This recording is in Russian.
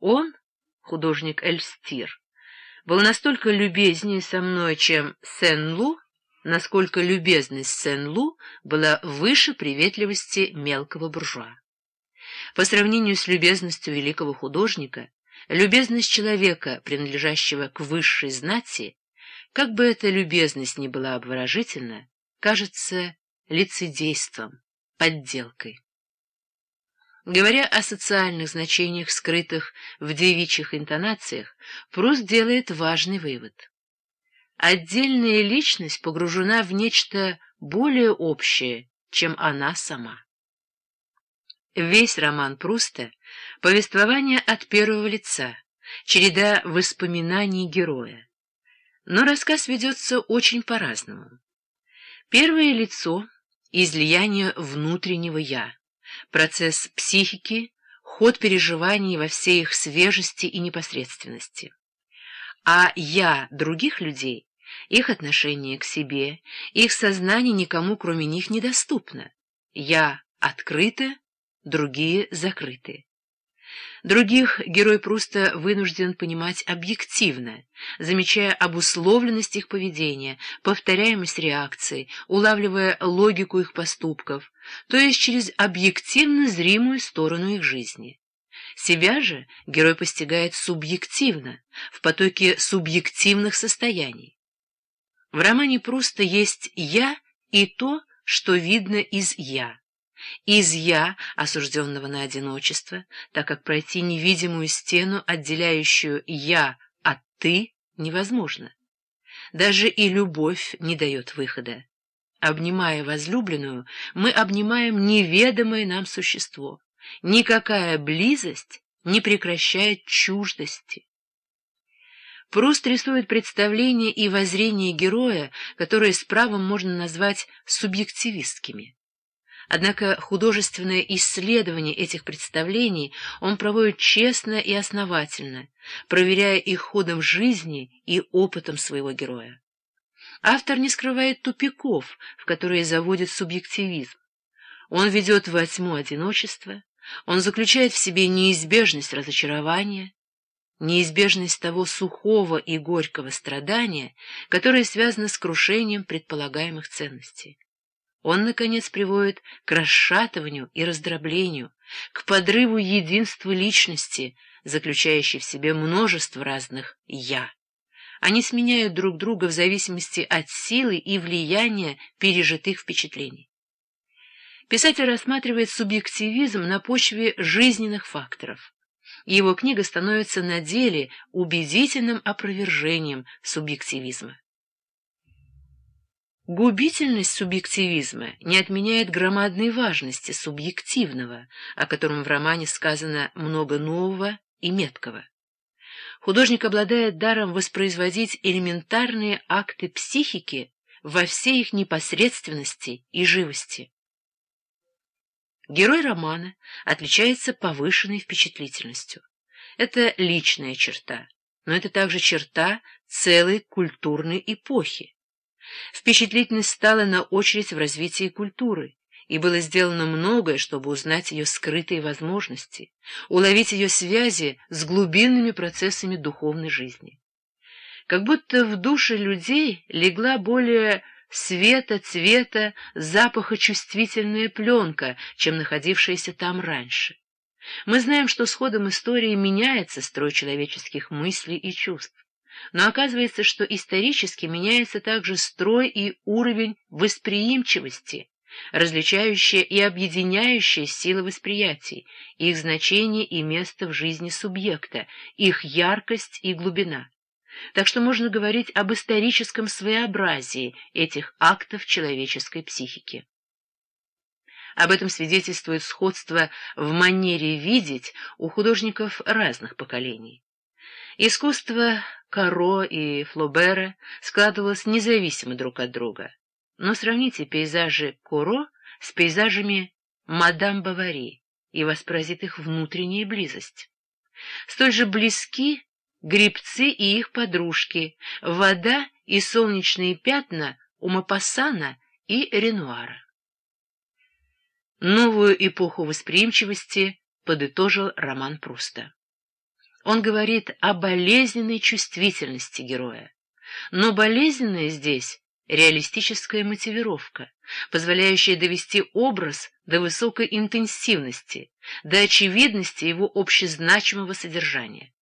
Он, художник Эльстир, был настолько любезнее со мной, чем Сен-Лу, насколько любезность Сен-Лу была выше приветливости мелкого буржуа. По сравнению с любезностью великого художника, любезность человека, принадлежащего к высшей знати, как бы эта любезность ни была обворожительна, кажется лицедейством, подделкой. Говоря о социальных значениях, скрытых в девичьих интонациях, Пруст делает важный вывод. Отдельная личность погружена в нечто более общее, чем она сама. Весь роман Пруста — повествование от первого лица, череда воспоминаний героя. Но рассказ ведется очень по-разному. Первое лицо — излияние внутреннего «я», процесс психики, ход переживаний во всей их свежести и непосредственности. А «я» других людей, их отношение к себе, их сознание никому, кроме них, недоступно. «Я» открыто, другие закрыты. Других герой Пруста вынужден понимать объективно, замечая обусловленность их поведения, повторяемость реакций, улавливая логику их поступков, то есть через объективно зримую сторону их жизни. Себя же герой постигает субъективно, в потоке субъективных состояний. В романе Пруста есть «я» и то, что видно из «я» из «я», осужденного на одиночество, так как пройти невидимую стену, отделяющую «я» от «ты», невозможно. Даже и любовь не дает выхода. Обнимая возлюбленную, мы обнимаем неведомое нам существо. Никакая близость не прекращает чуждости. Пруст рисует представления и воззрения героя, которые с правом можно назвать субъективистскими. Однако художественное исследование этих представлений он проводит честно и основательно, проверяя их ходом жизни и опытом своего героя. Автор не скрывает тупиков, в которые заводит субъективизм. Он ведет во тьму одиночества, он заключает в себе неизбежность разочарования, неизбежность того сухого и горького страдания, которое связано с крушением предполагаемых ценностей он, наконец, приводит к расшатыванию и раздроблению, к подрыву единства личности, заключающей в себе множество разных «я». Они сменяют друг друга в зависимости от силы и влияния пережитых впечатлений. Писатель рассматривает субъективизм на почве жизненных факторов. Его книга становится на деле убедительным опровержением субъективизма. Губительность субъективизма не отменяет громадной важности субъективного, о котором в романе сказано много нового и меткого. Художник обладает даром воспроизводить элементарные акты психики во всей их непосредственности и живости. Герой романа отличается повышенной впечатлительностью. Это личная черта, но это также черта целой культурной эпохи. Впечатлительность стала на очередь в развитии культуры, и было сделано многое, чтобы узнать ее скрытые возможности, уловить ее связи с глубинными процессами духовной жизни. Как будто в душе людей легла более света, цвета, запаха чувствительная пленка, чем находившаяся там раньше. Мы знаем, что с ходом истории меняется строй человеческих мыслей и чувств. Но оказывается, что исторически меняется также строй и уровень восприимчивости, различающая и объединяющая силы восприятий, их значение и место в жизни субъекта, их яркость и глубина. Так что можно говорить об историческом своеобразии этих актов человеческой психики. Об этом свидетельствует сходство в манере видеть у художников разных поколений. Искусство Каро и Флобера складывалось независимо друг от друга. Но сравните пейзажи Коро с пейзажами мадам Бавари и воспрозит их внутренняя близость. Столь же близки грибцы и их подружки, вода и солнечные пятна у Мапассана и Ренуара. Новую эпоху восприимчивости подытожил роман Пруста. Он говорит о болезненной чувствительности героя. Но болезненная здесь — реалистическая мотивировка, позволяющая довести образ до высокой интенсивности, до очевидности его общезначимого содержания.